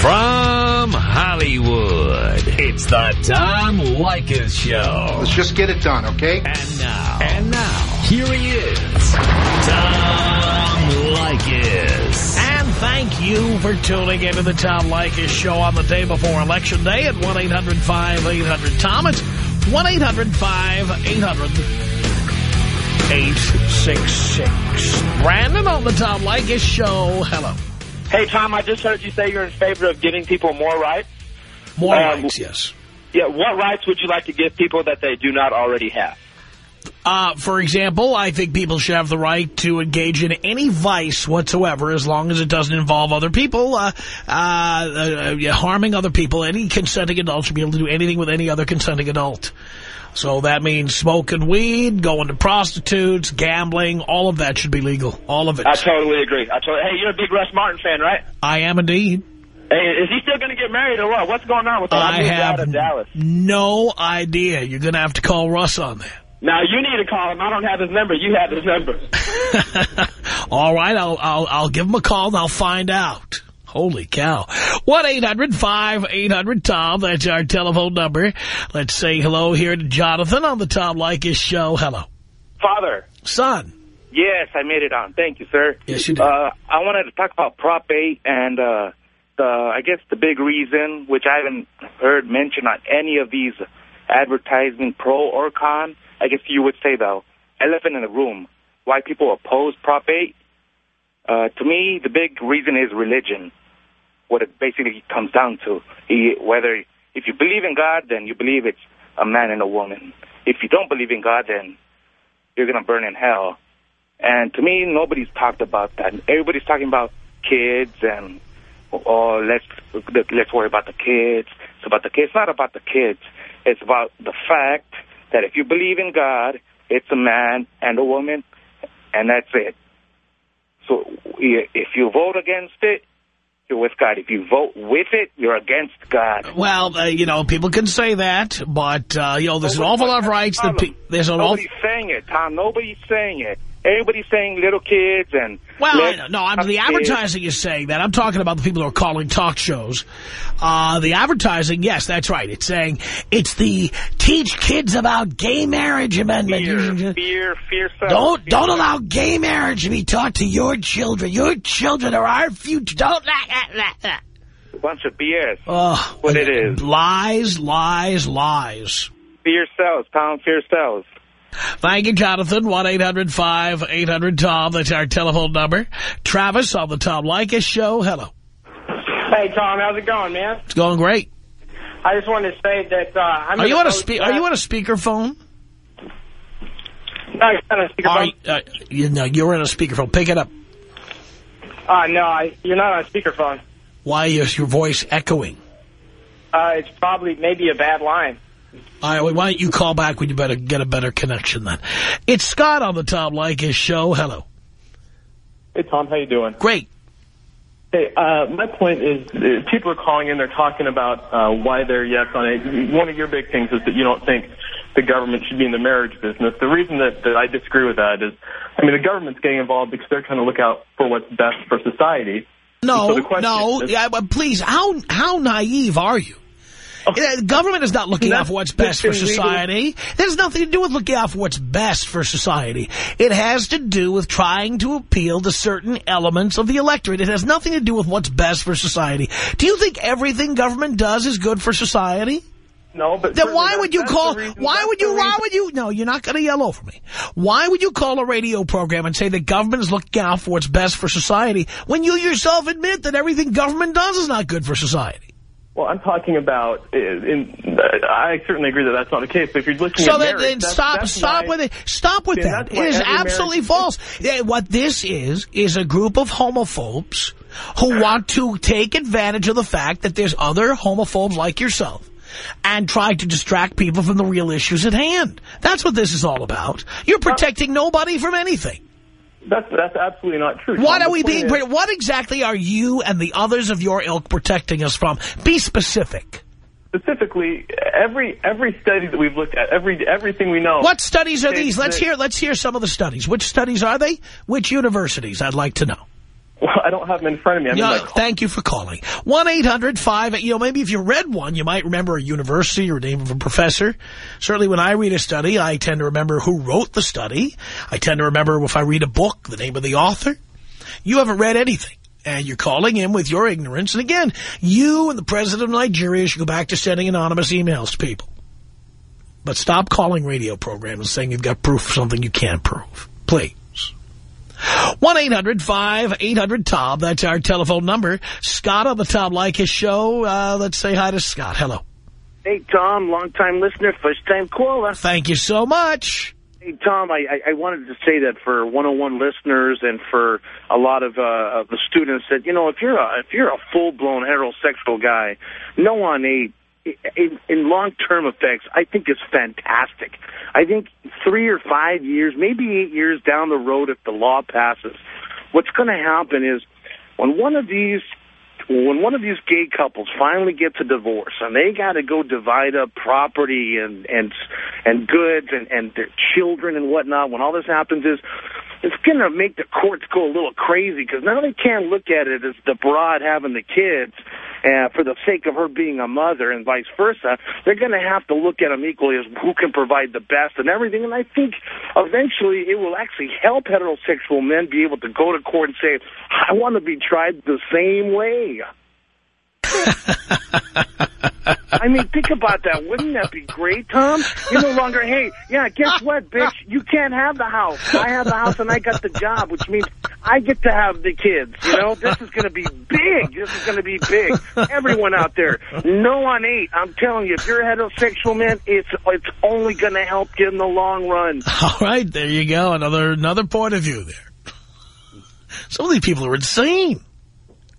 From Hollywood, it's the Tom Leykis Show. Let's just get it done, okay? And now, and now, here he is, Tom Leykis. And thank you for tuning into the Tom Leykis Show on the day before Election Day at 1-800-5800-TOM. It's 1-800-5800-866. Brandon on the Tom Leykis Show. Hello. Hey, Tom, I just heard you say you're in favor of giving people more rights. More Um, rights, yes. Yeah, what rights would you like to give people that they do not already have? Uh, for example, I think people should have the right to engage in any vice whatsoever as long as it doesn't involve other people, uh, uh, uh, harming other people. Any consenting adult should be able to do anything with any other consenting adult. So that means smoking weed, going to prostitutes, gambling, all of that should be legal. All of it. I totally agree. I totally, hey, you're a big Russ Martin fan, right? I am indeed. Hey, is he still going to get married or what? What's going on with that? I moved out of Dallas. no idea. You're going to have to call Russ on that. Now, you need to call him. I don't have his number. You have his number. All right, I'll, I'll, I'll give him a call and I'll find out. Holy cow. 1-800-5800-TOM. That's our telephone number. Let's say hello here to Jonathan on the Tom Leykis show. Hello. Father, Son. yes, I made it on. Thank you, sir. Yes, you did. Uh, I wanted to talk about Prop 8 and uh, the, I guess the big reason, which I haven't heard mentioned on any of these advertising pro or con, I guess you would say though, elephant in the room, why people oppose Prop 8. Uh, to me, the big reason is religion, what it basically comes down to. He, whether if you believe in God, then you believe it's a man and a woman. If you don't believe in God, then you're going to burn in hell. And to me, nobody's talked about that. Everybody's talking about kids and, oh, let's let's worry about the kids. It's about the kids. It's not about the kids. It's about the fact that if you believe in God, it's a man and a woman, and that's it. So if you vote against it, you're with God. If you vote with it, you're against God. Well, uh, you know, people can say that, but, uh, you know, there's an awful lot of rights that there's an awful... Nobody's saying it, Tom. Nobody's saying it. Everybody's saying little kids and... Well, no, I'm, the advertising is saying that. I'm talking about the people who are calling talk shows. Uh, the advertising, yes, that's right. It's saying it's the teach kids about gay marriage amendment. Fear, fear, fear. self, Don't fear don't allow gay marriage to be taught to your children. Your children are our future. Don't. A bunch of BS. Oh, What it is. Lies, lies, lies. Fear sells, Tom. Fear sells. Thank you, Jonathan. 1-800-5800-TOM. That's our telephone number. Travis on the Tom Leykis show. Hello. hey, Tom, how's it going, man? It's going great. I just wanted to say that uh, I'm... Are you on a opposed spe Are you on a speakerphone? No, you're not on Are speakerphone. you, uh, you, no, you're in a speakerphone. Pick it up. Uh, no, I, you're not on a speakerphone. Why is your voice echoing? Uh, it's probably maybe a bad line. All right, well, why don't you call back when you better get a better connection then? It's Scott on the Tom Leykis show. Hello. Hey, Tom, how you doing? Great. Hey, uh, my point is uh, people are calling in, they're talking about uh, why they're yes on it. One of your big things is that you don't think the government should be in the marriage business. The reason that, that I disagree with that is, I mean, the government's getting involved because they're trying to look out for what's best for society. No, So no, is- yeah, but please, how how naive are you? Yeah, The government is not looking out for what's best for That's illegal. society. It has nothing to do with looking out for what's best for society. It has to do with trying to appeal to certain elements of the electorate. It has nothing to do with what's best for society. Do you think everything government does is good for society? No, but Then why would you call, reason- why would you, why would you, no, you're not going to yell over me. Why would you call a radio program and say the government is looking out for what's best for society when you yourself admit that everything government does is not good for society? Well, I'm talking about, uh, in, uh, I certainly agree that that's not the case, but if you're looking So at then, marriage, then that's- stop, that's stop why- with it. Stop with that. It is absolutely false. Yeah, What this is, is a group of homophobes who want to take advantage of the fact that there's other homophobes like yourself and try to distract people from the real issues at hand. That's what this is all about. You're protecting nobody from anything. That's, that's absolutely not true. What Tom. are we being, is- what exactly are you and the others of your ilk protecting us from? Be specific. specifically every every study that we've looked at, every everything we know. What studies are these? Let's the- hear, let's hear some of the studies. Which studies are they? Which universities? I'd like to know. Well, I don't have them in front of me. I'm my thank you for calling. 1-800-5, you know, maybe if you read one, you might remember a university or name of a professor. Certainly when I read a study, I tend to remember who wrote the study. I tend to remember if I read a book, the name of the author. You haven't read anything. And you're calling in with your ignorance. And again, you and the president of Nigeria should go back to sending anonymous emails to people. But stop calling radio programs and saying you've got proof of something you can't prove. Please. 1-800-5800-TOM. That's our telephone number. Scott on the Tom Leykis show. Uh, let's say hi to Scott. Hello. Hey, Tom, long-time listener, first-time caller. Thank you so much. Hey, Tom, I, I, I wanted to say that for 101 listeners and for a lot of, uh, of the students that, you know, if you're a, if you're a full-blown heterosexual guy, no one eight, in, in long-term effects, I think is fantastic. I think three or five years, maybe eight years down the road, if the law passes, what's going to happen is when one of these when one of these gay couples finally gets a divorce and they got to go divide up property and and and goods and and their children and whatnot, when all this happens is it's going to make the courts go a little crazy because now they can't look at it as the broad having the kids uh, for the sake of her being a mother and vice versa. They're going to have to look at them equally as who can provide the best and everything. And I think eventually it will actually help heterosexual men be able to go to court and say, I want to be tried the same way. I mean, think about that. Wouldn't that be great, Tom? You're no longer, hey, yeah, guess what, bitch? You can't have the house. I have the house and I got the job, which means I get to have the kids. You know, this is going to be big. This is going to be big. Everyone out there, no on eight. I'm telling you, if you're a heterosexual man, it's it's only going to help you in the long run. All right, there you go. Another another point of view there. Some of these people are insane.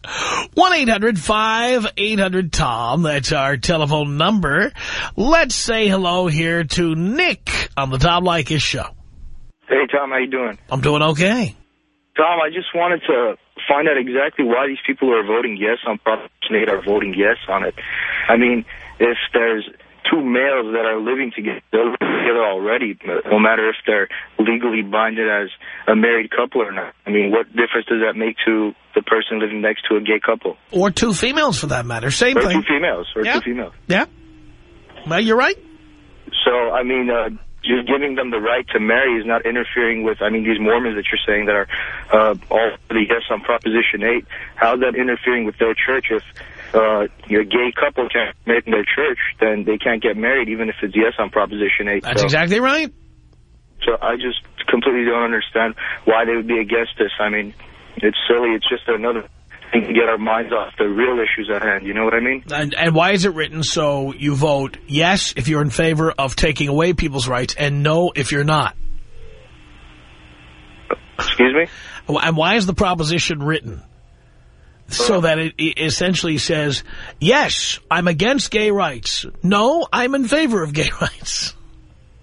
1-800-5800-TOM. That's our telephone number. Let's say hello here to Nick on the Tom Leykis show. Hey, Tom, how you doing? I'm doing okay. Tom, I just wanted to find out exactly why these people who are voting yes on Proposition 8 are voting yes on it. I mean, if there's two males that are living together, together already, no matter if they're legally binded as a married couple or not. I mean, what difference does that make to the person living next to a gay couple? Or two females, for that matter. Same Or thing. two females, or Yeah. two females. Yeah. Well, you're right. So, I mean, uh, just giving them the right to marry is not interfering with, I mean, these Mormons that you're saying that are uh, all for the yes on Proposition 8. How's that interfering with their church? If uh, your gay couple can't in their church, then they can't get married, even if it's yes on Proposition 8. That's so, exactly right. so I just completely don't understand why they would be against this. I mean, it's silly. It's just another to get our minds off the real issues at hand. You know what I mean? And, and why is it written so you vote yes if you're in favor of taking away people's rights and no if you're not? Excuse me? And why is the proposition written? So that it essentially says, yes, I'm against gay rights. No, I'm in favor of gay rights.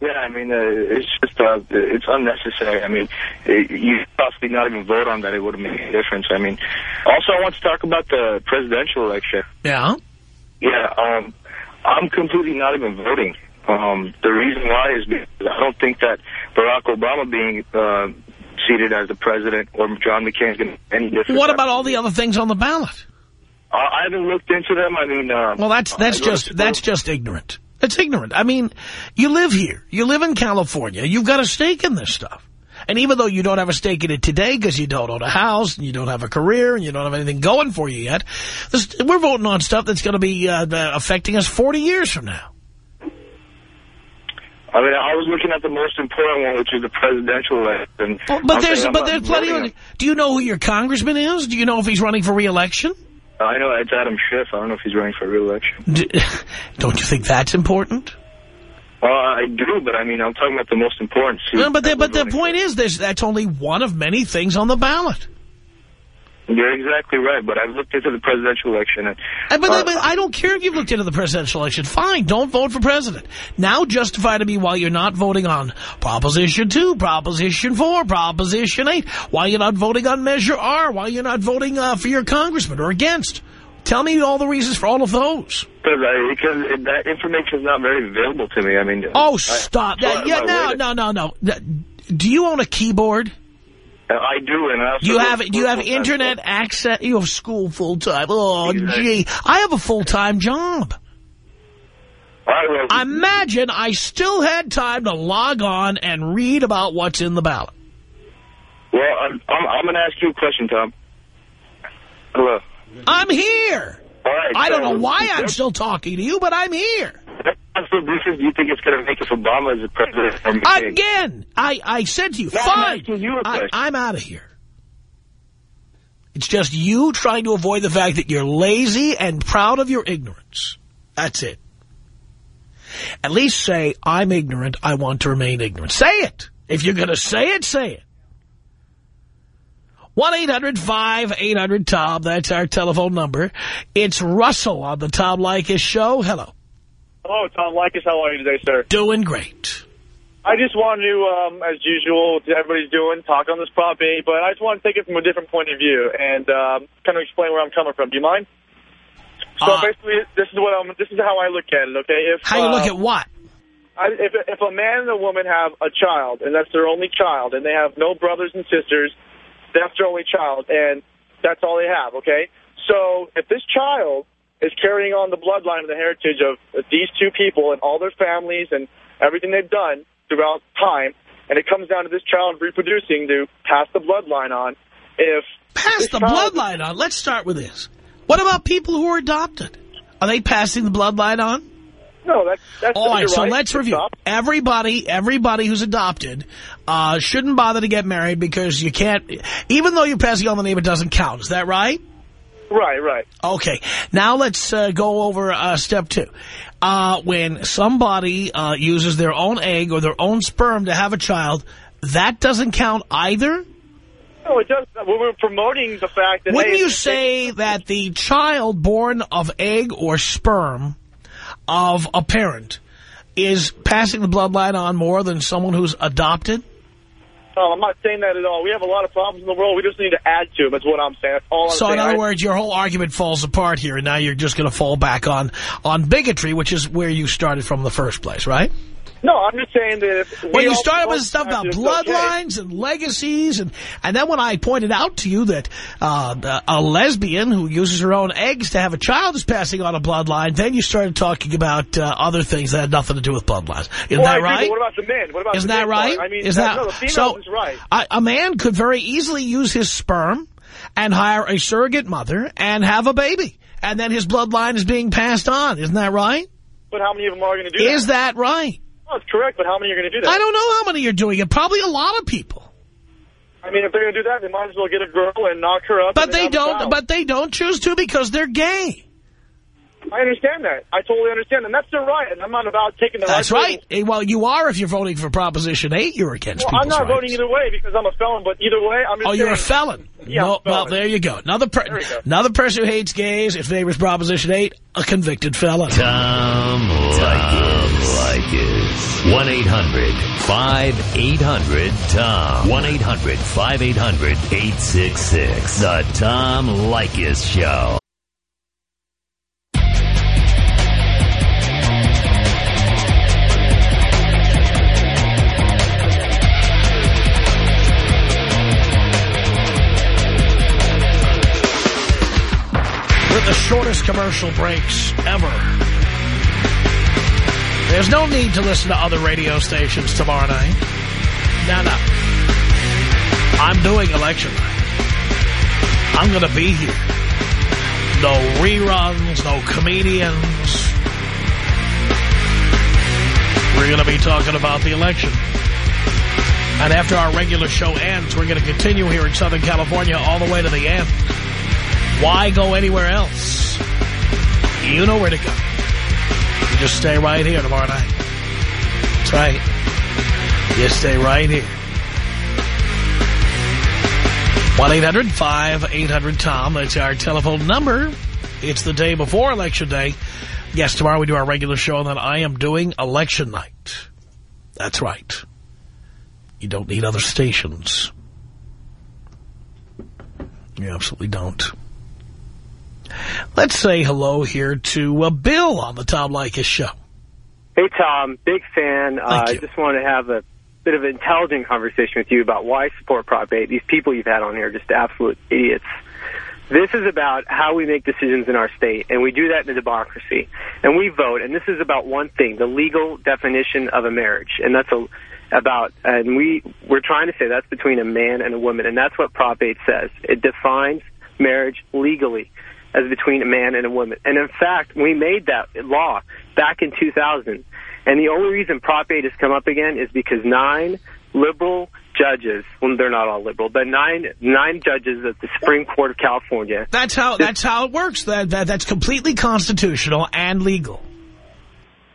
Yeah, I mean, uh, it's just, uh, it's unnecessary. I mean, it, you possibly not even vote on that. It wouldn't make a difference. I mean, also I want to talk about the presidential election. Yeah. Yeah, um, I'm completely not even voting. Um, the reason why is because I don't think that Barack Obama being uh, seated as the president or John McCain is going to any difference. What about all the other things on the ballot? I, I haven't looked into them. I mean, uh, Well, that's that's I go to just that's just ignorant. It's ignorant. I mean, you live here. You live in California. You've got a stake in this stuff. And even though you don't have a stake in it today because you don't own a house and you don't have a career and you don't have anything going for you yet, this, we're voting on stuff that's going to be uh, affecting us 40 years from now. I mean, I was looking at the most important one, which is the presidential election. Well, but I'm there's but there's plenty of. Do you know who your congressman is? Do you know if he's running for re-election? I know it's Adam Schiff. I don't know if he's running for re-election. Don't you think that's important? Well, I do, but I mean, I'm talking about the most important. No, but the, but the point for. is, this that's only one of many things on the ballot. You're exactly right, but I've looked into the presidential election. And, Uh, But, uh, but I don't care if you've looked into the presidential election. Fine, don't vote for president. Now justify to me why you're not voting on Proposition 2, Proposition 4, Proposition 8. Why you're not voting on Measure R. Why you're not voting uh, for your congressman or against. Tell me all the reasons for all of those. Because, I, that information is not very available to me. I mean, Oh, I- stop. so that. Yeah, no, no, no, no. Do you own a keyboard? I do, and I You have do you have internet access? You have school full time. Oh, Exactly. gee, I have a full time job. I Imagine I still had time to log on and read about what's in the ballot. well, I'm, I'm, I'm going to ask you a question, Tom. Hello. I'm here. All right. I don't know why I'm still talking to you, but I'm here. So this is, you think it's going to make us Obama as a president? Again, I, I said to you, No, I'm fine. you a I. I'm out of here. It's just you trying to avoid the fact that you're lazy and proud of your ignorance. That's it. At least say, I'm ignorant, I want to remain ignorant. Say it. If you're going to say it, say it. 1-800-5800-TOM, that's our telephone number. It's Russell on the Tom Leykis show. Hello. Hello, Tom Leykis. How are you today, sir? Doing great. I just wanted to, um, as usual, everybody's doing, talk on this Prop 8, but I just want to take it from a different point of view and um, kind of explain where I'm coming from. Do you mind? So Uh, basically, this is what I'm. This is how I look at it. Okay, if How you uh, look at what? I, if if a man and a woman have a child and that's their only child and they have no brothers and sisters, that's their only child and that's all they have. Okay, so if this child is carrying on the bloodline and the heritage of these two people and all their families and everything they've done throughout time, and it comes down to this child reproducing to pass the bloodline on, if Pass the child- bloodline on. Let's start with this. What about people who are adopted? Are they passing the bloodline on? No, that's that's All right, so right. let's review. Stop. Everybody, everybody who's adopted uh, shouldn't bother to get married because you can't, even though you're passing on the name, it doesn't count. Is that right? Right, right. Okay, now let's uh, go over uh, step two. Uh, when somebody uh, uses their own egg or their own sperm to have a child, that doesn't count either? No, it does. We were promoting the fact that. Wouldn't hey, you say that the child born of egg or sperm of a parent is passing the bloodline on more than someone who's adopted? No, I'm not saying that at all. We have a lot of problems in the world. We just need to add to them. That's what I'm saying. That's All I'm So in other words, your whole argument falls apart here, and now you're just going to fall back on, on bigotry, which is where you started from in the first place, right? No, I'm just saying that if When we you started with stuff about practice, okay. bloodlines and legacies, and, and then when I pointed out to you that uh, a lesbian who uses her own eggs to have a child is passing on a bloodline, then you started talking about uh, other things that had nothing to do with bloodlines. Isn't Well, that right? what about the men? What about Isn't that right? part? I mean, is that, no, so? right. A man could very easily use his sperm and hire a surrogate mother and have a baby, and then his bloodline is being passed on. Isn't that right? But how many of them are going to do Is that? that right? No, it's correct, but how many are going to do that? I don't know how many you're doing it. Probably a lot of people. I mean, if they're going to do that, they might as well get a girl and knock her up. But they don't. But they don't choose to because they're gay. I understand that. I totally understand, and that's their right. And I'm not about taking the That's right. right. Well, you are if you're voting for Proposition 8. You're against Well, I'm not rights. voting either way because I'm a felon. But either way, I'm just Oh, you're a felon. Yeah, no, I'm a well, there you go. Another per There you go. another person who hates gays and favors Proposition 8, a convicted felon. Tom Leykis. 1-800-5800-TOM. 1-800-5800-866. The Tom Leykis Show. The shortest commercial breaks ever. There's no need to listen to other radio stations tomorrow night. No, no. I'm doing election night. I'm going to be here. No reruns, no comedians. We're going to be talking about the election. And after our regular show ends, we're going to continue here in Southern California all the way to the end. Why go anywhere else? You know where to go. You just stay right here tomorrow night. That's right. You stay right here. 1-800-5800-TOM. That's our telephone number. It's the day before Election Day. Yes, tomorrow we do our regular show, and then I am doing Election Night. That's right. You don't need other stations. You absolutely don't. Let's say hello here to uh, Bill on the Tom Leykis show. Hey, Tom. Big fan. Uh, I just want to have a bit of an intelligent conversation with you about why I support Prop 8. These people you've had on here are just absolute idiots. This is about how we make decisions in our state, and we do that in a democracy. And we vote, and this is about one thing, the legal definition of a marriage. And that's a, about, and we, we're trying to say that's between a man and a woman, and that's what Prop 8 says. It defines marriage legally as between a man and a woman. And in fact, we made that law back in 2000. And the only reason Prop 8 has come up again is because nine liberal judges, well, they're not all liberal, but nine nine judges at the Supreme Court of California. That's how that's how it works. That, that That's completely constitutional and legal.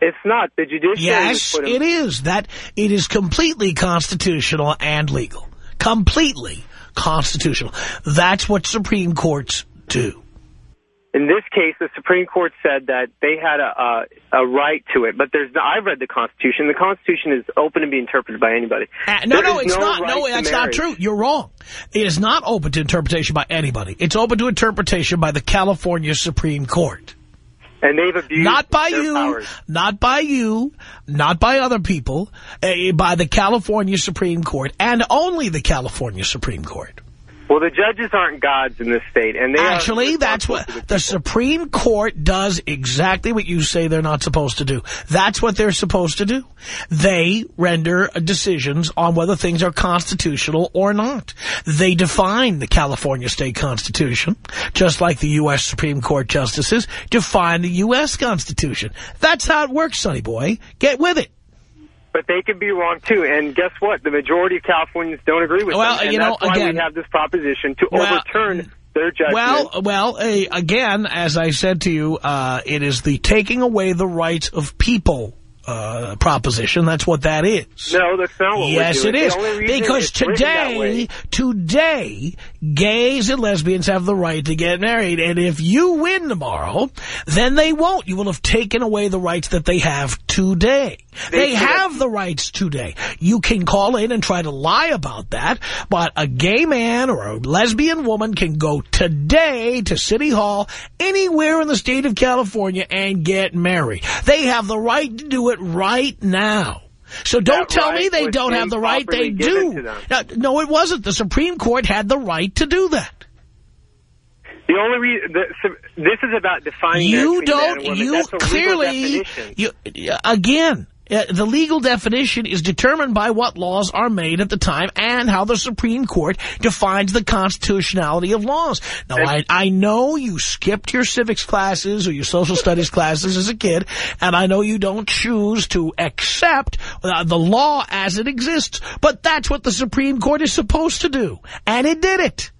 It's not. The judiciary... Yes, it is. That It is completely constitutional and legal. Completely constitutional. That's what Supreme Courts do. In this case, the Supreme Court said that they had a, a, a right to it, but there's I've read the Constitution. The Constitution is open to be interpreted by anybody. Uh, no, no, it's no not. No, that's not true. You're wrong. It is not open to interpretation by anybody. It's open to interpretation by the California Supreme Court. And they've abused Not by you, powers. not by you, not by other people, uh, by the California Supreme Court, and only the California Supreme Court. Well, the judges aren't gods in this state, and they actually that's what the, the Supreme Court does exactly what you say they're not supposed to do. That's what they're supposed to do. They render decisions on whether things are constitutional or not. They define the California state constitution, just like the U.S. Supreme Court justices define the U.S. Constitution. That's how it works, sonny boy. Get with it. But they could be wrong, too. And guess what? The majority of Californians don't agree with well, them. And you know, that's why again, we have this proposition to well, overturn their judgment. Well, well, uh, again, as I said to you, uh, it is the taking away the rights of people uh, proposition. That's what that is. No, that's not what Yes, it is. Because today, today, gays and lesbians have the right to get married. And if you win tomorrow, then they won't. You will have taken away the rights that they have today. They, they have the rights today. You can call in and try to lie about that, but a gay man or a lesbian woman can go today to City Hall anywhere in the state of California and get married. They have the right to do it right now. So don't that tell right me they don't have the right. They do. No, it wasn't. The Supreme Court had the right to do that. The only reason this is about defining you don't. You clearly. You again. Uh, the legal definition is determined by what laws are made at the time and how the Supreme Court defines the constitutionality of laws. Now, I, I know you skipped your civics classes or your social studies classes as a kid, and I know you don't choose to accept uh, the law as it exists, but that's what the Supreme Court is supposed to do, and it did it.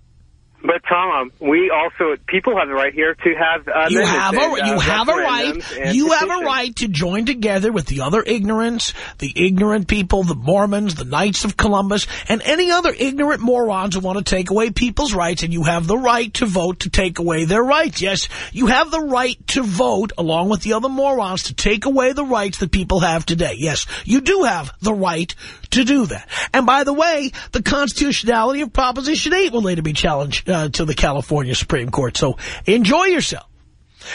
But Tom, we also people have the right here to have uh, you have a and, uh, you have a right you have a right to join together with the other ignorants, the ignorant people, the Mormons, the Knights of Columbus, and any other ignorant morons who want to take away people's rights. And you have the right to vote to take away their rights. Yes, you have the right to vote along with the other morons to take away the rights that people have today. Yes, you do have the right to do that. And by the way, the constitutionality of Proposition 8 will later be challenged uh, to the California Supreme Court. So enjoy yourself.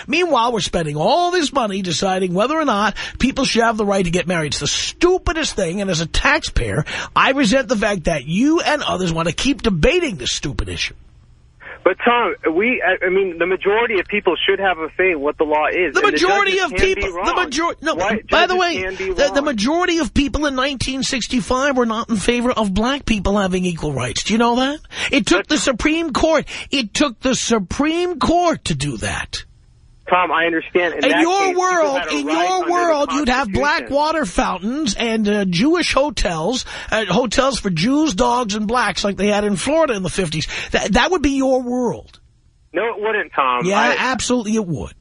Meanwhile, we're spending all this money deciding whether or not people should have the right to get married. It's the stupidest thing, and as a taxpayer, I resent the fact that you and others want to keep debating this stupid issue. But, Tom, we, I mean, the majority of people should have a say in what the law is. The majority the of people, the majority, no, Why, by the way, the, the, majority of people in 1965 were not in favor of black people having equal rights. Do you know that? It took the Supreme Court, it took the Supreme Court to do that. Tom, I understand. In, in your case, world, in your world, you'd have black water fountains and uh, Jewish hotels, uh, hotels for Jews, dogs, and blacks like they had in Florida in the 50s. That, that would be your world. No, it wouldn't, Tom. Yeah, I... absolutely it would.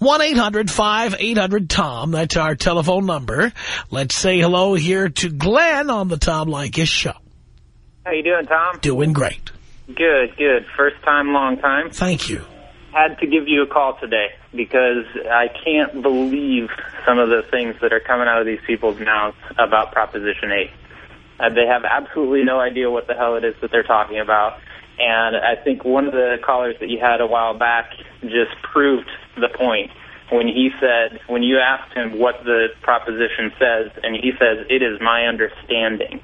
1-800-5800-TOM. That's our telephone number. Let's say hello here to Glenn on the Tom Leykis show. How you doing, Tom? Doing great. Good, good. First time, long time. Thank you had to give you a call today because I can't believe some of the things that are coming out of these people's mouths about Proposition 8. Uh, they have absolutely no idea what the hell it is that they're talking about. And I think one of the callers that you had a while back just proved the point when he said, when you asked him what the proposition says, and he says, it is my understanding.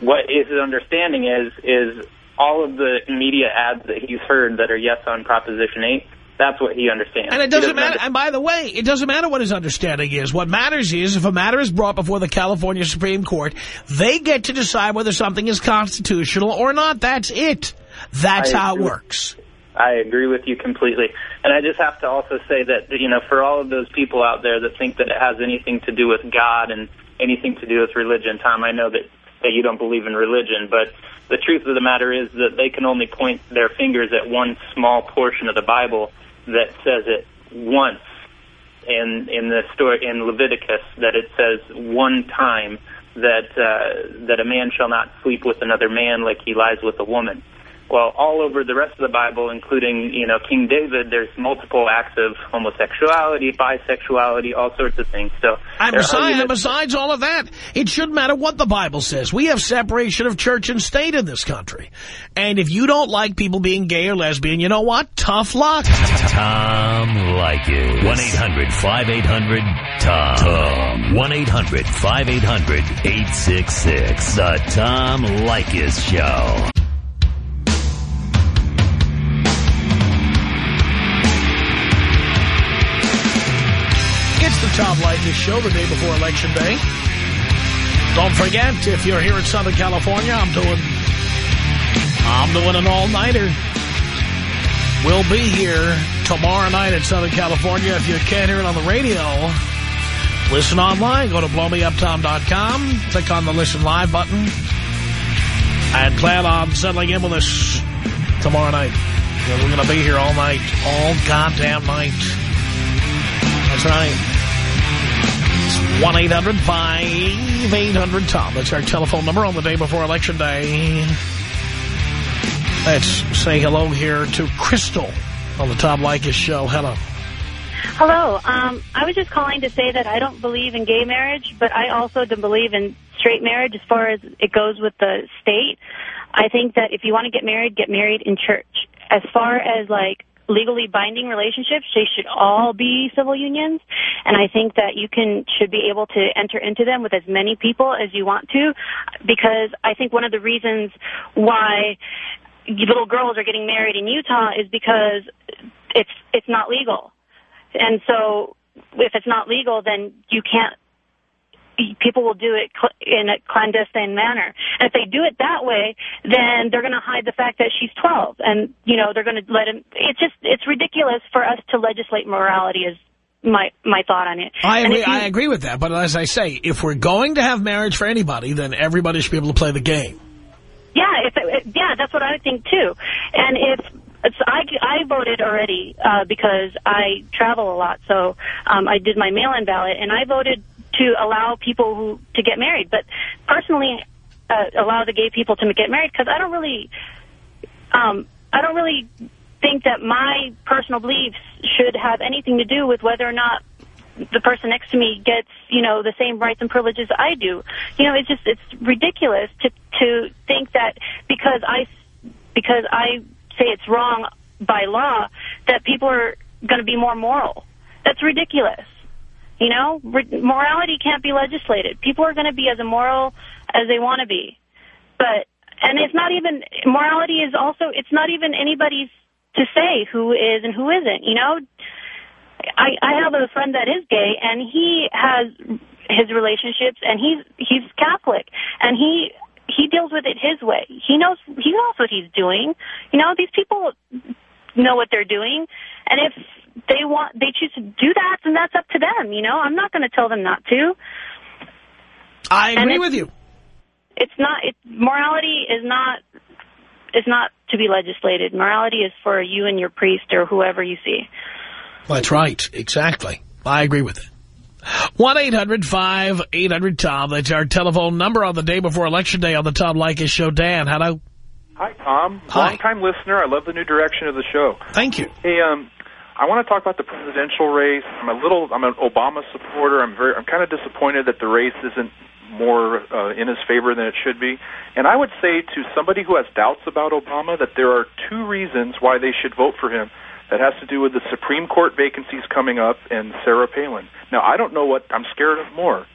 What his understanding is, is all of the media ads that he's heard that are yes on Proposition 8, that's what he understands. And it He doesn't matter. And by the way, it doesn't matter what his understanding is. What matters is if a matter is brought before the California Supreme Court, they get to decide whether something is constitutional or not. That's it. That's I how it works. I agree with you completely. And I just have to also say that, you know, for all of those people out there that think that it has anything to do with God and anything to do with religion, Tom, I know that, that you don't believe in religion, but the truth of the matter is that they can only point their fingers at one small portion of the Bible that says it once in in the story in Leviticus that it says one time that uh, that a man shall not sleep with another man like he lies with a woman. Well, all over the rest of the Bible, including you know King David, there's multiple acts of homosexuality, bisexuality, all sorts of things. So And there besides, and besides all of that, it shouldn't matter what the Bible says. We have separation of church and state in this country. And if you don't like people being gay or lesbian, you know what? Tough luck. Tom Leykis. 1-800-5800-TOM. Tom. 1-800-5800-866. The Tom Leykis Show. Tom Leykis Show, the day before Election Day. Don't forget, if you're here in Southern California, I'm doing, I'm doing an all-nighter. We'll be here tomorrow night in Southern California. If you can't hear it on the radio, listen online. Go to blowmeuptom.com, click on the Listen Live button, and plan on settling in with us tomorrow night. We're going to be here all night, all goddamn night. That's right. It's 1-800-5800-TOM. That's our telephone number on the day before Election Day. Let's say hello here to Crystal on the Tom Leykis show. Hello. Hello. Um, I was just calling to say that I don't believe in gay marriage, but I also don't believe in straight marriage as far as it goes with the state. I think that if you want to get married, get married in church. As far as, like, legally binding relationships, they should all be civil unions. And I think that you can should be able to enter into them with as many people as you want to, because I think one of the reasons why little girls are getting married in Utah is because it's it's not legal. And so if it's not legal, then you can't, people will do it cl- in a clandestine manner. And if they do it that way, then they're going to hide the fact that she's 12. And, you know, they're going to let him, it's just, it's ridiculous for us to legislate morality is my, my thought on it. I agree, you- I agree with that. But as I say, if we're going to have marriage for anybody, then everybody should be able to play the game. Yeah, if it, yeah, that's what I would think too. And if it's, I, I voted already uh, because I travel a lot, so um, I did my mail-in ballot, and I voted to allow people who to get married. But personally, uh, allow the gay people to get married because I don't really, um, I don't really think that my personal beliefs should have anything to do with whether or not the person next to me gets, you know, the same rights and privileges I do. You know, it's just, it's ridiculous to, to think that because I, because I say it's wrong by law, that people are going to be more moral. That's ridiculous. You know, morality can't be legislated. People are going to be as immoral as they want to be. But, and it's not even, morality is also, it's not even anybody's to say who is and who isn't, you know? I, I have a friend that is gay, and he has his relationships, and he's he's Catholic, and he he deals with it his way. He knows he knows what he's doing. You know, these people know what they're doing, and if they want they choose to do that, and that's up to them. You know, I'm not going to tell them not to. I agree with you. It's not. It, morality is not is not to be legislated. Morality is for you and your priest or whoever you see. That's right. Exactly. I agree with it. 1-800-5800-TOM. That's our telephone number on the day before Election Day on the Tom Leykis Show. Dan, hello. Hi, Tom. Hi. Long-time listener. I love the new direction of the show. Thank you. Hey, um, I want to talk about the presidential race. I'm a little, I'm an Obama supporter. I'm very, I'm kind of disappointed that the race isn't more uh, in his favor than it should be. And I would say to somebody who has doubts about Obama that there are two reasons why they should vote for him. that has to do with the Supreme Court vacancies coming up and Sarah Palin. Now, I don't know what I'm scared of more.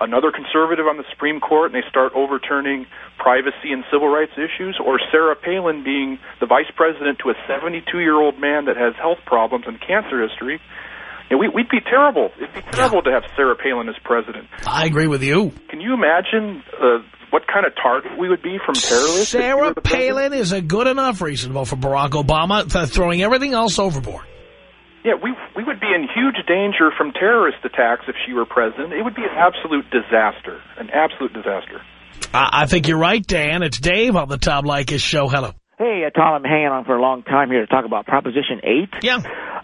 Another conservative on the Supreme Court and they start overturning privacy and civil rights issues, or Sarah Palin being the vice president to a 72 year old man that has health problems and cancer history. And we, we'd be terrible. It'd be terrible to have Sarah Palin as president. I agree with you. Can you imagine uh, what kind of target we would be from terrorists? Sarah the president? Palin is a good enough reason for Barack Obama, th- throwing everything else overboard. Yeah, we we would be in huge danger from terrorist attacks if she were president. It would be an absolute disaster, an absolute disaster. I, I think you're right, Dan. It's Dave on the Tom Leykis show. Hello. Hey, uh, Tom, I'm hanging on for a long time here to talk about Proposition 8. Yeah.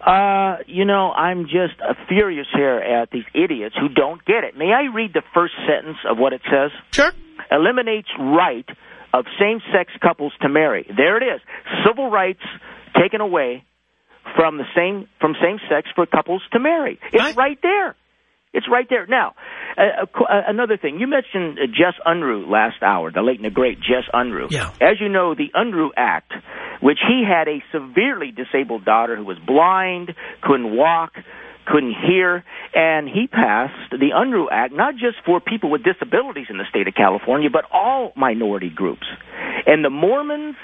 Uh, you know, I'm just uh, furious here at these idiots who don't get it. May I read the first sentence of what it says? Sure. Eliminates right of same-sex couples to marry. There it is. Civil rights taken away from the same from same sex for couples to marry. It's right, there. It's right there. Now, uh, uh, another thing. You mentioned uh, Jess Unruh last hour, the late and the great Jess Unruh. Yeah. As you know, the Unruh Act, which he had a severely disabled daughter who was blind, couldn't walk, couldn't hear, and he passed the Unruh Act not just for people with disabilities in the state of California, but all minority groups. And the Mormons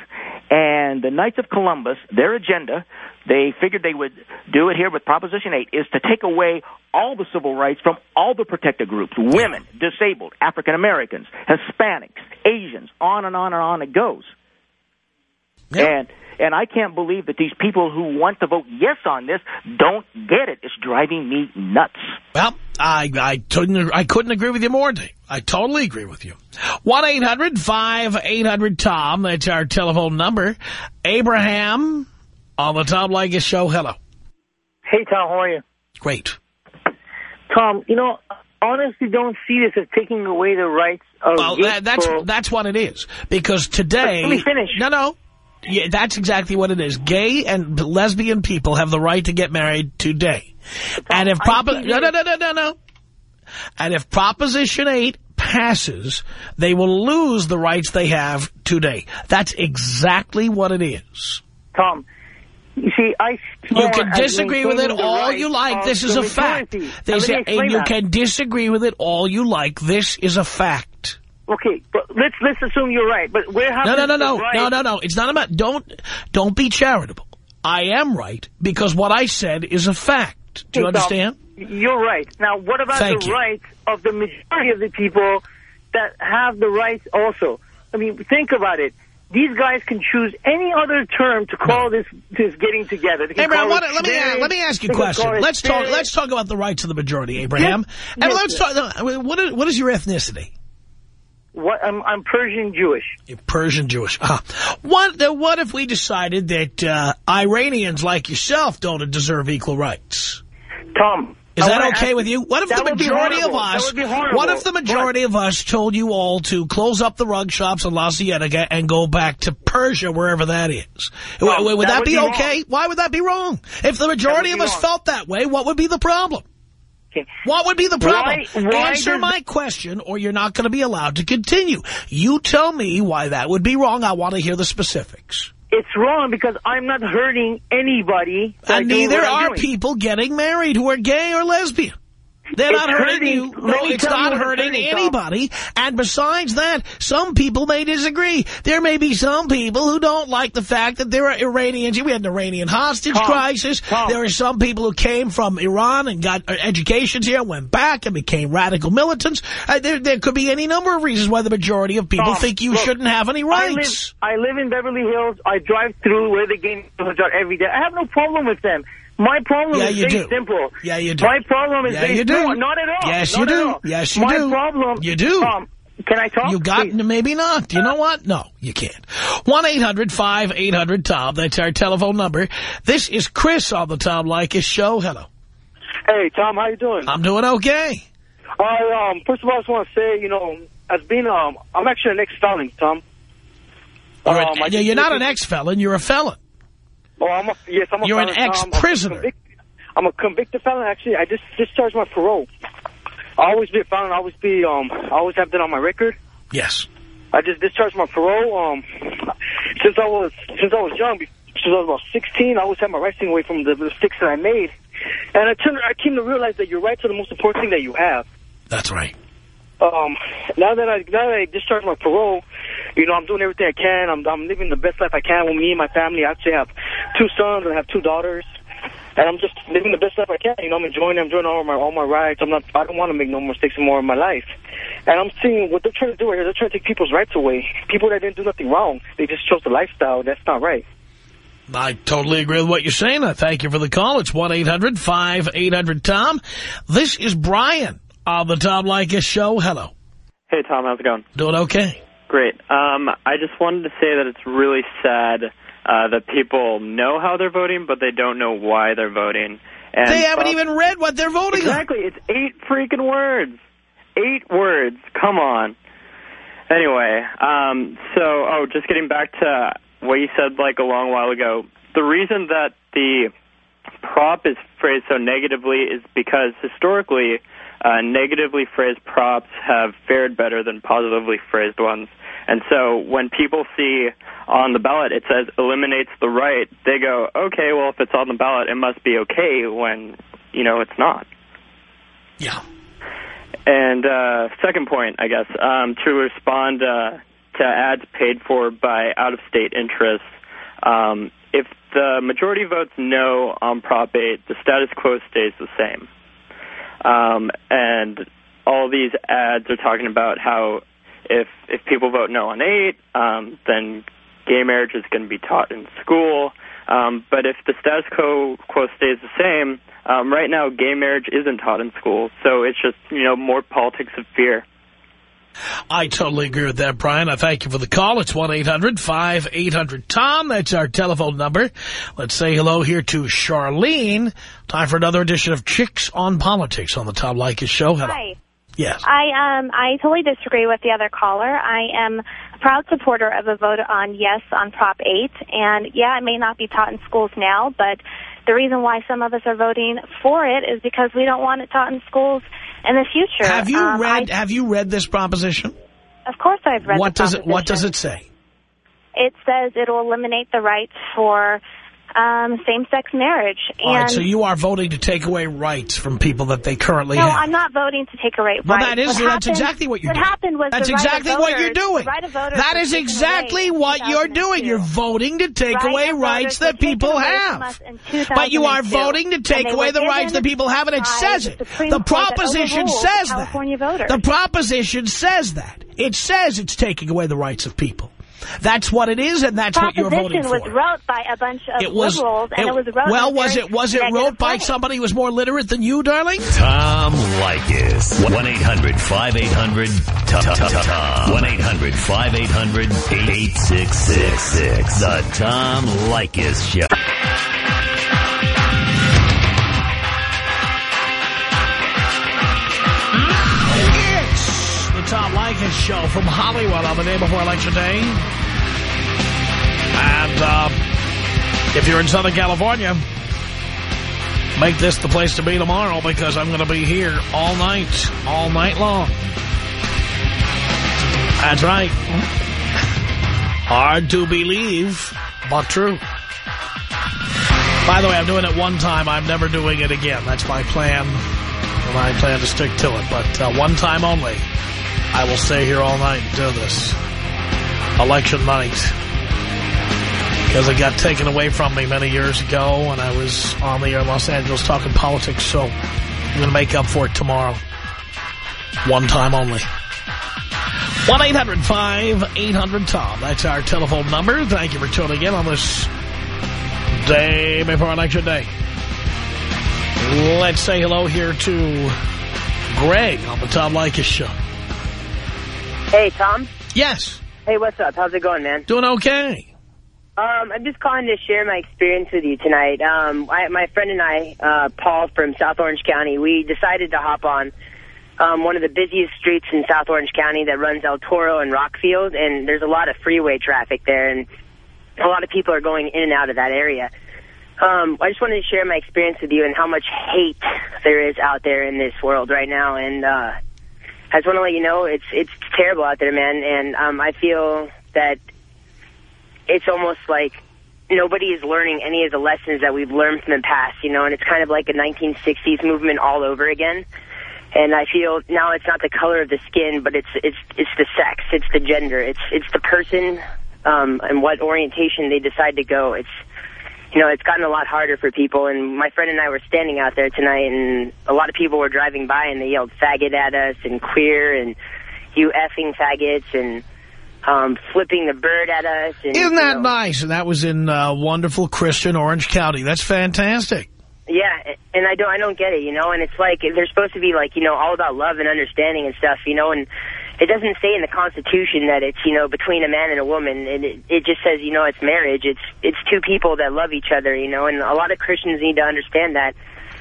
and the Knights of Columbus, their agenda, they figured they would do it here with Proposition 8, is to take away all the civil rights from all the protected groups, women, disabled, African Americans, Hispanics, Asians, on and on and on it goes. And and I can't believe that these people who want to vote yes on this don't get it. It's driving me nuts. Well, I I couldn't I couldn't agree with you more, Dave. I totally agree with you. One eight hundred five eight hundred Tom. That's our telephone number. Abraham on the Tom Leykis show. Hello. Hey, Tom, how are you? Great. Tom, you know, honestly don't see this as taking away the rights of Well, that, that's that's what it is. Because today, Let me finish. no, no, yeah, that's exactly what it is. Gay and lesbian people have the right to get married today. And if Prop no, no, no, no, no, no. And if Proposition 8 passes, they will lose the rights they have today. That's exactly what it is. Tom, you see, I... You can disagree with it all you like. This is a fact. This, and you can disagree with it all you like. This is a fact. Okay, but let's let's assume you're right. But we're having No, no, no, no, right- no, no, no. It's not about, don't, don't be charitable. I am right because what I said is a fact. Do you understand? You're right. Now, what about Thank the you. rights of the majority of the people that have the rights also? I mean, think about it. These guys can choose any other term to call this this getting together. Abraham, what, let me marriage, let me ask you a question. Let's talk. Let's talk about the rights of the majority, Abraham. Yes, and yes, let's talk. What is, what is your ethnicity? What I'm, I'm Persian Jewish. You're Persian Jewish. Ah. What What if we decided that uh, Iranians like yourself don't deserve equal rights? Tom, Is I that okay with you? What if the majority of us, would be horrible. what if the majority of us told you all to close up the rug shops in La Cienega and go back to Persia, wherever that is? Would, that that, would be, be okay? Why would that be wrong? If the majority of us wrong. felt that way, what would be the problem? What would be the problem? Why- why Answer my question or you're not going to be allowed to continue. You tell me why that would be wrong. I want to hear the specifics. It's wrong because I'm not hurting anybody. And neither are doing. people getting married who are gay or lesbian. They're It's not hurting, hurting- you. No, it's not hurting anybody. And besides that, some people may disagree. There may be some people who don't like the fact that there are Iranians. We had an Iranian hostage Tom, crisis. Tom. There are some people who came from Iran and got uh, educations here, went back and became radical militants. Uh, there, there could be any number of reasons why the majority of people Tom, think you look, shouldn't have any I rights. live, I live in Beverly Hills. I drive through where the game are every day. I have no problem with them. My problem Yeah, is you very do. simple. Yeah, you do. My problem is Yeah, very you do. No, not at all. Yes, Not you do. Yes, you My do. My problem. You do. Tom, can I talk? You got, Please. maybe not. You know what? No, you can't. 1-800-5800-TOM. That's our telephone number. This is Chris on the Tom Leykis show. Hello. Hey, Tom, how you doing? I'm doing okay. I, um, first of all, I just want to say, you know, as being, um, I'm actually an ex-felon, Tom. You're, Um, yeah, you're not an ex-felon. You're a felon. Oh, I'm a, yes, I'm a You're an felon, Tom. I'm a ex-prisoner. convic- I'm a convicted felon, actually. I just discharged my parole. I always be a felon. I always be, um, I always have that on my record. Yes. I just discharged my parole, um, since I was, since I was young, since I was about 16. I always had my rights taken away from the mistakes that I made. And I, turned, I came to realize that your rights are the most important thing that you have. That's right. Um, now that I now that I discharged my parole, you know, I'm doing everything I can. I'm I'm living the best life I can with me and my family. I actually have two sons and I have two daughters, and I'm just living the best life I can. You know, I'm enjoying I'm enjoying all my all my rights. I'm not I don't want to make no more mistakes anymore in my life. And I'm seeing what they're trying to do right here. They're trying to take people's rights away. People that didn't do nothing wrong. They just chose the lifestyle. That's not right. I totally agree with what you're saying. I thank you for the call. It's 1-800-5800-TOM. This is Brian on the Tom Leykis Show. Hello. Hey, Tom. How's it going? Doing okay. Great. Um, I just wanted to say that it's really sad uh, that people know how they're voting, but they don't know why they're voting. And they haven't even read what they're voting exactly. It's eight freaking words. Eight words. Come on. Anyway, um, so, oh, just getting back to what you said like a long while ago. The reason that the prop is phrased so negatively is because historically, uh, negatively phrased props have fared better than positively phrased ones. And so when people see on the ballot it says eliminates the right, they go, okay, well, if it's on the ballot, it must be okay when, you know, it's not. Yeah. And uh, second point, I guess, um, to respond uh, to ads paid for by out-of-state interests. Um, if the majority votes no on Prop 8, the status quo stays the same. Um, and all these ads are talking about how if if people vote no on 8, um, then gay marriage is going to be taught in school. Um, but if the status quo, quo stays the same, um, right now gay marriage isn't taught in school. So it's just, you know, more politics of fear. I totally agree with that, Brian. I thank you for the call. It's 1-800-5800-TOM. That's our telephone number. Let's say hello here to Charlene. Time for another edition of Chicks on Politics on the Tom Leykis Show. Hello. Hi. Yes. I um I totally disagree with the other caller. I am a proud supporter of a vote on yes on Prop 8. And, yeah, it may not be taught in schools now, but the reason why some of us are voting for it is because we don't want it taught in schools in the future. Have you Um, read I- Have you read this proposition? Of course I've read What does it What does it say? It says it will eliminate the rights for um, same-sex marriage. All right, and so you are voting to take away rights from people that they currently no, have. I'm not voting to take away rights. Well, that is- What that's happened- exactly what you're What doing. happened was That's the exactly what you're doing. the right That is exactly what you're doing. You're voting to take Right away rights that people have. from us in But you are voting to take away the rights that people have, and it says it. Supreme The proposition says that. Voters. The proposition says that. It says it's taking away the rights of people. That's what it is, and that's what you're voting proposition for. was wrote by a bunch of It was. liberals, and it, was wrote well, was it was it wrote by way. somebody who was more literate than you, darling? Tom Leykis. 1-800-5800-TOM. 1-800-5800-8666. The Tom Leykis Show. It's the Tom Leykis Show from Hollywood on the day before Election Day. If you're in Southern California, make this the place to be tomorrow because I'm going to be here all night, all night long. That's right. Hard to believe, but true. By the way, I'm doing it one time. I'm never doing it again. That's my plan. And I plan to stick to it. But uh, one time only. I will stay here all night and do this. Election night. Because it got taken away from me many years ago when I was on the air in Los Angeles talking politics. So I'm going to make up for it tomorrow. One time only. 1-800-5800-TOM. That's our telephone number. Thank you for tuning in on this day before Election Day. Let's say hello here to Greg on the Tom Leykis Show. Hey, Tom. Yes. Hey, what's up? How's it going, man? Doing okay. Um, I'm just calling to share my experience with you tonight. Um, I, my friend and I, uh, Paul from South Orange County, we decided to hop on um, one of the busiest streets in South Orange County that runs El Toro and Rockfield, and there's a lot of freeway traffic there, and a lot of people are going in and out of that area. Um, I just wanted to share my experience with you and how much hate there is out there in this world right now, and uh, I just want to let you know it's it's terrible out there, man, and um, I feel that it's almost like nobody is learning any of the lessons that we've learned from the past, you know, and it's kind of like a 1960s movement all over again. And I feel now it's not the color of the skin, but it's it's it's the sex, it's the gender, it's it's the person um, and what orientation they decide to go. It's you know, it's gotten a lot harder for people. And my friend and I were standing out there tonight, and a lot of people were driving by, and they yelled faggot at us and queer and you effing faggots and um, flipping the bird at us. And, Isn't you that know, nice? And that was in uh, wonderful Christian Orange County. That's fantastic. Yeah, and I don't, I don't get it, you know. And it's like they're supposed to be like, you know, all about love and understanding and stuff, you know. And it doesn't say in the Constitution that it's, you know, between a man and a woman. And it, it just says, you know, it's marriage. It's it's two people that love each other, you know. And a lot of Christians need to understand that.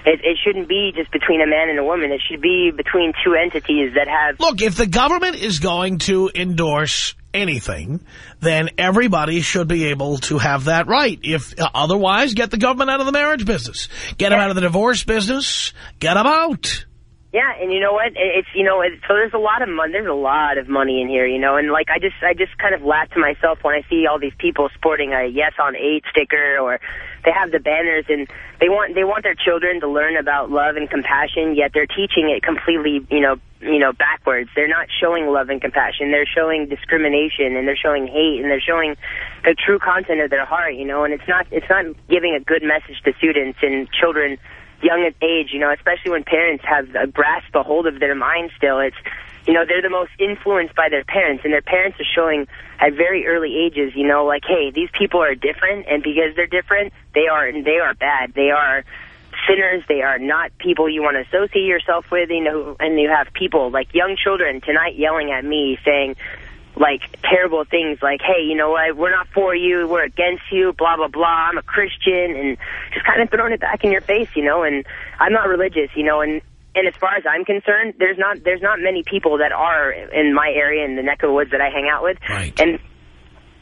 It, it shouldn't be just between a man and a woman. It should be between two entities that have... Look, if the government is going to endorse anything, then everybody should be able to have that right. If uh, Otherwise, get the government out of the marriage business. Get them out of the divorce business. Get them out. Yeah, and you know what? It's you know, it, so there's a lot of money. There's a lot of money in here, you know, and like I just, I just kind of laugh to myself when I see all these people sporting a "Yes on Eight" sticker, or they have the banners, and they want, they want their children to learn about love and compassion, yet they're teaching it completely, you know, you know, backwards. They're not showing love and compassion. They're showing discrimination, and they're showing hate, and they're showing the true content of their heart, you know, and it's not, it's not giving a good message to students and children young age, you know, especially when parents have a grasp a hold of their mind still. It's, you know, they're the most influenced by their parents, and their parents are showing at very early ages, you know, like, hey, these people are different, and because they're different, they are and they are bad. They are sinners. They are not people you want to associate yourself with, you know, and you have people like young children tonight yelling at me saying, like terrible things like, hey, you know what, we're not for you, we're against you, blah, blah, blah, I'm a Christian, and just kind of throwing it back in your face, you know, and I'm not religious, you know, and and as far as I'm concerned, there's not there's not many people that are in my area in the neck of the woods that I hang out with. Right. And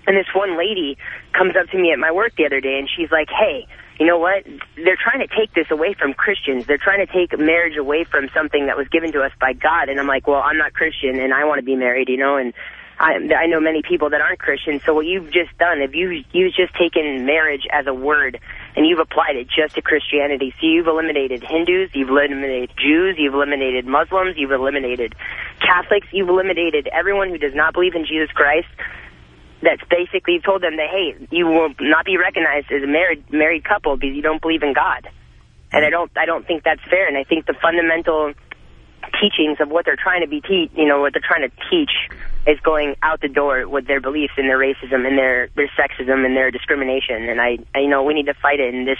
and this one lady comes up to me at my work the other day, and she's like, hey, you know what? They're trying to take this away from Christians. They're trying to take marriage away from something that was given to us by God. And I'm like, well, I'm not Christian, and I want to be married, you know, and I, I know many people that aren't Christian. So what you've just done, if you you've just taken marriage as a word and you've applied it just to Christianity, so you've eliminated Hindus, you've eliminated Jews, you've eliminated Muslims, you've eliminated Catholics, you've eliminated everyone who does not believe in Jesus Christ. That's basically told them that hey, you will not be recognized as a married married couple because you don't believe in God. And I don't I don't think that's fair. And I think the fundamental teachings of what they're trying to be teach, you know, what they're trying to teach is going out the door with their beliefs and their racism and their, their sexism and their discrimination. And I, I, you know, we need to fight it. And this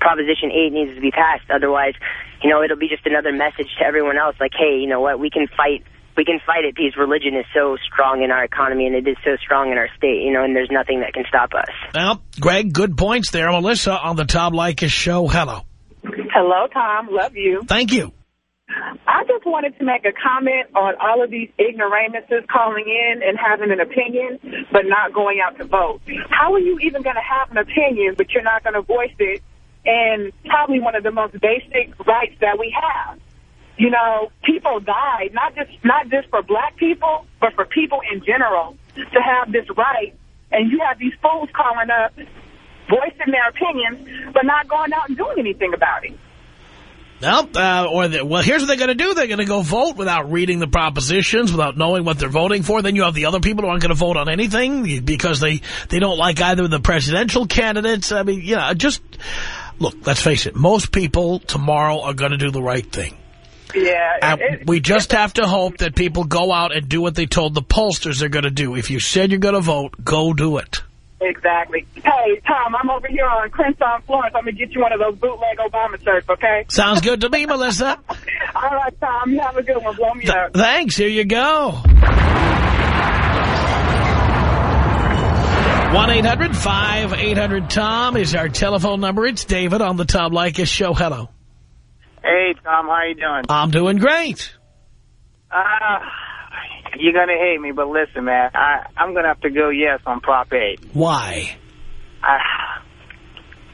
Proposition 8 needs to be passed. Otherwise, you know, it'll be just another message to everyone else like, hey, you know what, we can fight we can fight it because religion is so strong in our economy and it is so strong in our state, you know, and there's nothing that can stop us. Well, Greg, good points there. Melissa on the Tom Leykis show. Hello. Hello, Tom. Love you. Thank you. I just wanted to make a comment on all of these ignoramuses calling in and having an opinion, but not going out to vote. How are you even going to have an opinion, but you're not going to voice it And probably one of the most basic rights that we have? You know, people died, not just not just for black people, but for people in general to have this right. And you have these fools calling up, voicing their opinions, but not going out and doing anything about it. Well, uh, or the, well, here's what they're going to do. They're going to go vote without reading the propositions, without knowing what they're voting for. Then you have the other people who aren't going to vote on anything because they, they don't like either of the presidential candidates. I mean, you know, just, look, let's face it. Most people tomorrow are going to do the right thing. Yeah. It- we just have to hope that people go out and do what they told the pollsters they're going to do. If you said you're going to vote, go do it. Exactly. Hey, Tom, I'm over here on Crenshaw, Florence. I'm going to get you one of those bootleg Obama shirts, okay? Sounds good to me, Melissa. All right, Tom, you have a good one. Blow me up. Thanks. Here you go. 1-800-5800-TOM is our telephone number. It's David on the Tom Leykis show. Hello. Hey, Tom, how you doing? I'm doing great. Uh, you're going to hate me, but listen, man, I, I'm going to have to go yes on Prop 8. Why? I,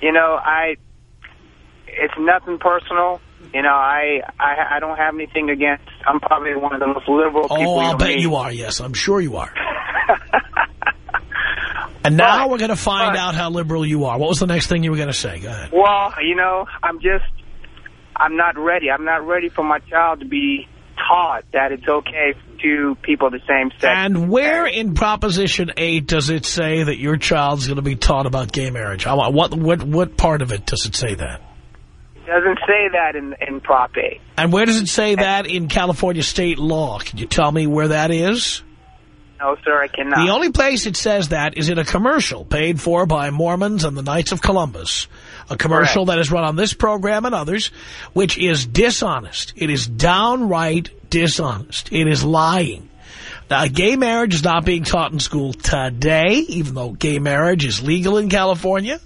you know, I, it's nothing personal. You know, I, I, I don't have anything against, I'm probably one of the most liberal oh, people Oh, I'll bet meet. you are. Yes, I'm sure you are. And now we're going to find out how liberal you are. What was the next thing you were going to say? Go ahead. Well, you know, I'm just, I'm not ready. I'm not ready for my child to be taught that it's okay to people of the same sex. And where in Proposition 8 does it say that your child's going to be taught about gay marriage? I want- What, what, what part of it does it say that? It doesn't say that in, in Prop 8. And where does it say that in California state law? Can you tell me where that is? No, sir, I cannot. The only place it says that is in a commercial paid for by Mormons and the Knights of Columbus. A commercial that is run on this program and others, which is dishonest. It is downright dishonest. It is lying. Now, gay marriage is not being taught in school today, even though gay marriage is legal in California.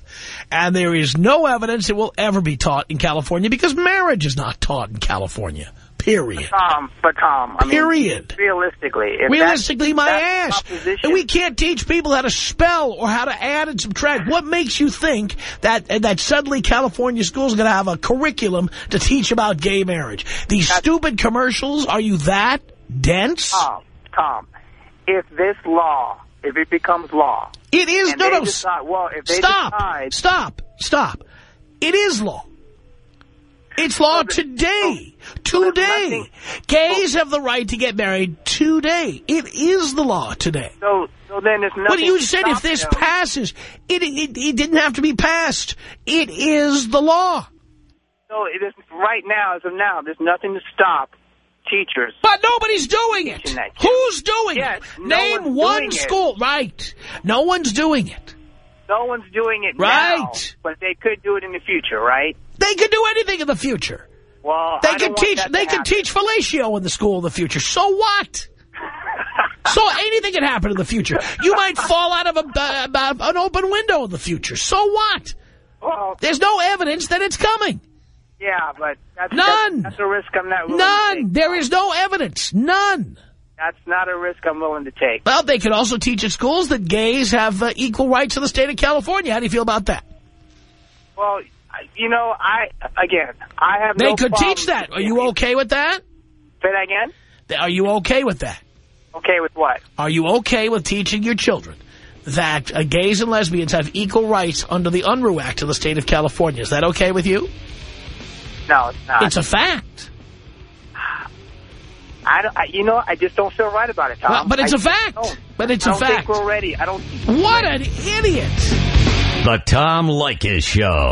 And there is no evidence it will ever be taught in California because marriage is not taught in California. Period. Tom, but Tom, I mean, Period. realistically, if Realistically, that, my ass. And we can't teach people how to spell or how to add and subtract. What makes you think that that suddenly California schools are going to have a curriculum to teach about gay marriage? These stupid commercials, are you that dense? Tom, Tom, if this law, if it becomes law, It is, no, no, decide, well, if they Stop, decide, stop, stop. It is law. It's law today. Today. Gays have the right to get married today. It is the law today. so, so then there's nothing. But you said if this them. passes, it, it it didn't have to be passed. It is the law. So it is right now, as of now, there's nothing to stop teachers. But nobody's doing it. Teaching that kid. Who's doing Yes, it? no Name one doing it. school. Right. No one's doing it. No one's doing it now, Right. but they could do it in the future, right? They could do anything in the future. Well, They could teach. They could teach fellatio in the school in the future. So what? so anything can happen in the future. You might fall out of a, uh, an open window in the future. So what? Well, There's no evidence that it's coming. yeah, but that's, None. That's, that's a risk I'm not willing to None. There is no evidence. None. That's not a risk I'm willing to take. Well, they could also teach at schools that gays have uh, equal rights in the state of California. How do you feel about that? Well, you know, I again, I have. They no could teach that. Are you okay with that? Say that again. Are you okay with that? Okay with what? Are you okay with teaching your children that uh, gays and lesbians have equal rights under the Unruh Act of the state of California? Is that okay with you? No, it's not. It's a fact. I, don't, I, you know, I just don't feel right about it, Tom. Well, but it's I a fact. don't. But it's I a don't fact. think we're ready. I don't. What an idiot. The Tom Leykis Show.